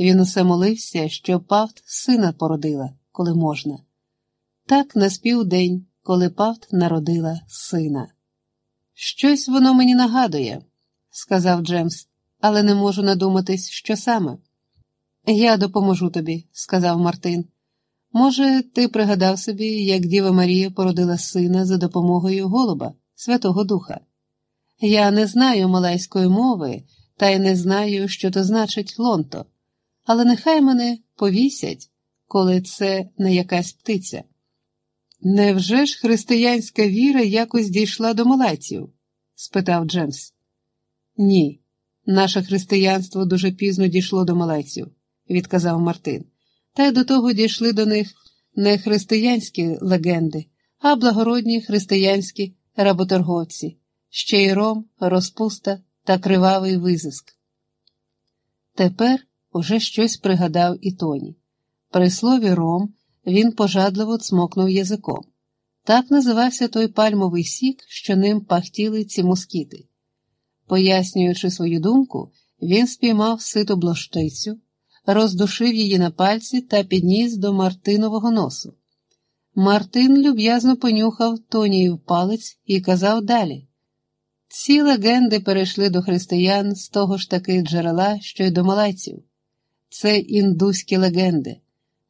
Він усе молився, що Павт сина породила, коли можна. Так наспів день, коли Павт народила сина. Щось воно мені нагадує, сказав Джемс, але не можу надуматись, що саме. Я допоможу тобі, сказав Мартин. Може, ти пригадав собі, як Діва Марія породила сина за допомогою голуба, Святого Духа. Я не знаю малайської мови, та й не знаю, що то значить лонто, але нехай мене повісять, коли це не якась птиця. Невже ж християнська віра якось дійшла до малайців? спитав Джемс. Ні, наше християнство дуже пізно дійшло до малайців, відказав Мартин. Та й до того дійшли до них не християнські легенди, а благородні християнські работорговці, ще й ром, розпуста та кривавий визиск. Тепер уже щось пригадав і Тоні. При слові ром він пожадливо цмокнув язиком. Так називався той пальмовий сік, що ним пахтіли ці москіти. Пояснюючи свою думку, він спіймав ситу блоштицю, роздушив її на пальці та підніс до Мартинового носу. Мартин люб'язно понюхав Тоніїв палець і казав далі. Ці легенди перейшли до християн з того ж таки джерела, що й до малайців. Це індуські легенди.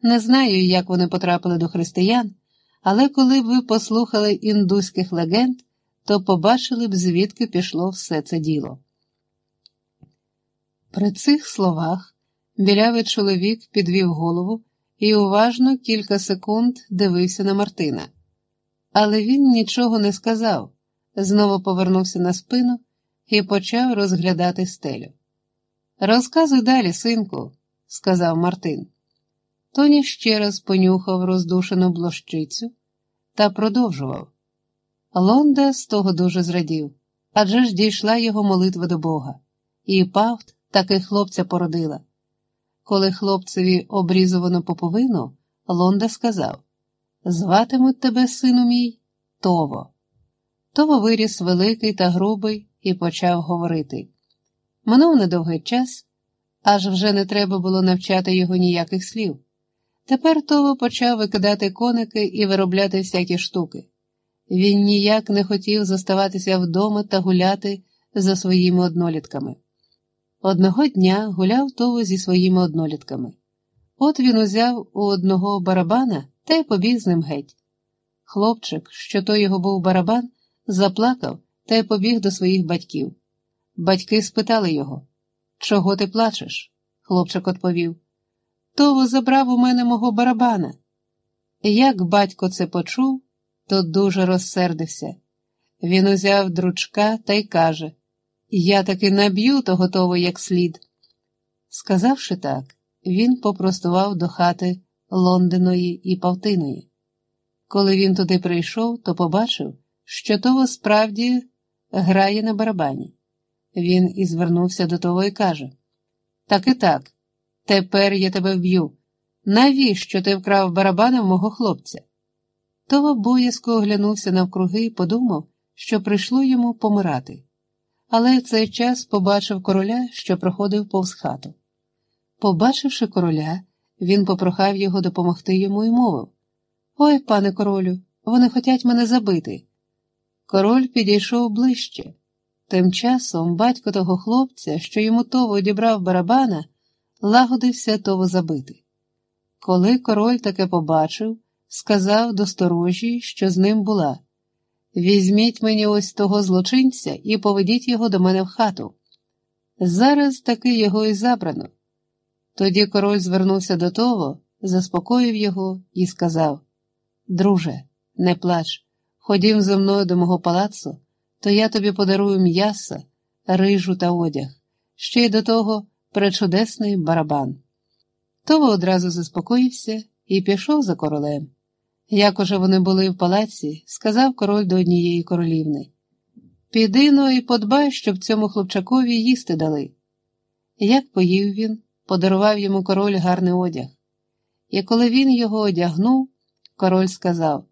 Не знаю, як вони потрапили до християн, але коли б ви послухали індуських легенд, то побачили б, звідки пішло все це діло. При цих словах білявий чоловік підвів голову і уважно кілька секунд дивився на Мартина. Але він нічого не сказав, знову повернувся на спину і почав розглядати стелю. Розказуй далі, синку, сказав Мартин. Тоні ще раз понюхав роздушену блощицю та продовжував. Лонда з того дуже зрадів, адже ж дійшла його молитва до Бога, і Павт таки хлопця породила. Коли хлопцеві обрізувано поповину, Лонда сказав Зватимуть тебе, сину мій, Тово. Тово виріс великий та грубий і почав говорити. Минув недовгий час, аж вже не треба було навчати його ніяких слів. Тепер Тово почав викидати коники і виробляти всякі штуки. Він ніяк не хотів зоставатися вдома та гуляти за своїми однолітками. Одного дня гуляв Тово зі своїми однолітками. От він узяв у одного барабана та й побіг з ним геть. Хлопчик, що то його був барабан, заплакав та й побіг до своїх батьків. Батьки спитали його Чого ти плачеш? Хлопчик відповів. Тово забрав у мене мого барабана. Як батько це почув, то дуже розсердився. Він узяв дручка та й каже Я таки наб'ю то готово, як слід. Сказавши так, він попростував до хати Лондиної і Павтиної. Коли він туди прийшов, то побачив, що того справді грає на барабані. Він і звернувся до того і каже Так і так. Тепер я тебе вб'ю. Навіщо ти вкрав барабана в мого хлопця? Това боязко оглянувся навкруги і подумав, що прийшло йому помирати. Але в цей час побачив короля, що проходив повз хату. Побачивши короля, він попрохав його допомогти йому і мовив Ой, пане королю, вони хотять мене забити. Король підійшов ближче. Тим часом батько того хлопця, що йому того одібрав барабана, лагодився того забити. Коли король таке побачив, сказав до сторожі, що з ним була Візьміть мені ось того злочинця і поведіть його до мене в хату. Зараз таки його і забрано. Тоді король звернувся до того, заспокоїв його і сказав Друже, не плач, ходім зо мною до мого палацу, то я тобі подарую м'яса, рижу та одяг, ще й до того пречудесний барабан. Того одразу заспокоївся і пішов за королем. Як уже вони були в палаці, сказав король до однієї королівни Піди ну і подбай, щоб цьому хлопчакові їсти дали. Як поїв він, подарував йому король гарний одяг. І коли він його одягнув, король сказав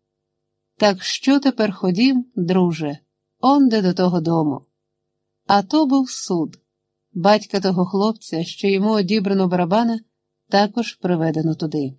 Так що тепер ходім, друже, онде до того дому. А то був суд. Батька того хлопця, що йому одібрано барабана, також приведено туди.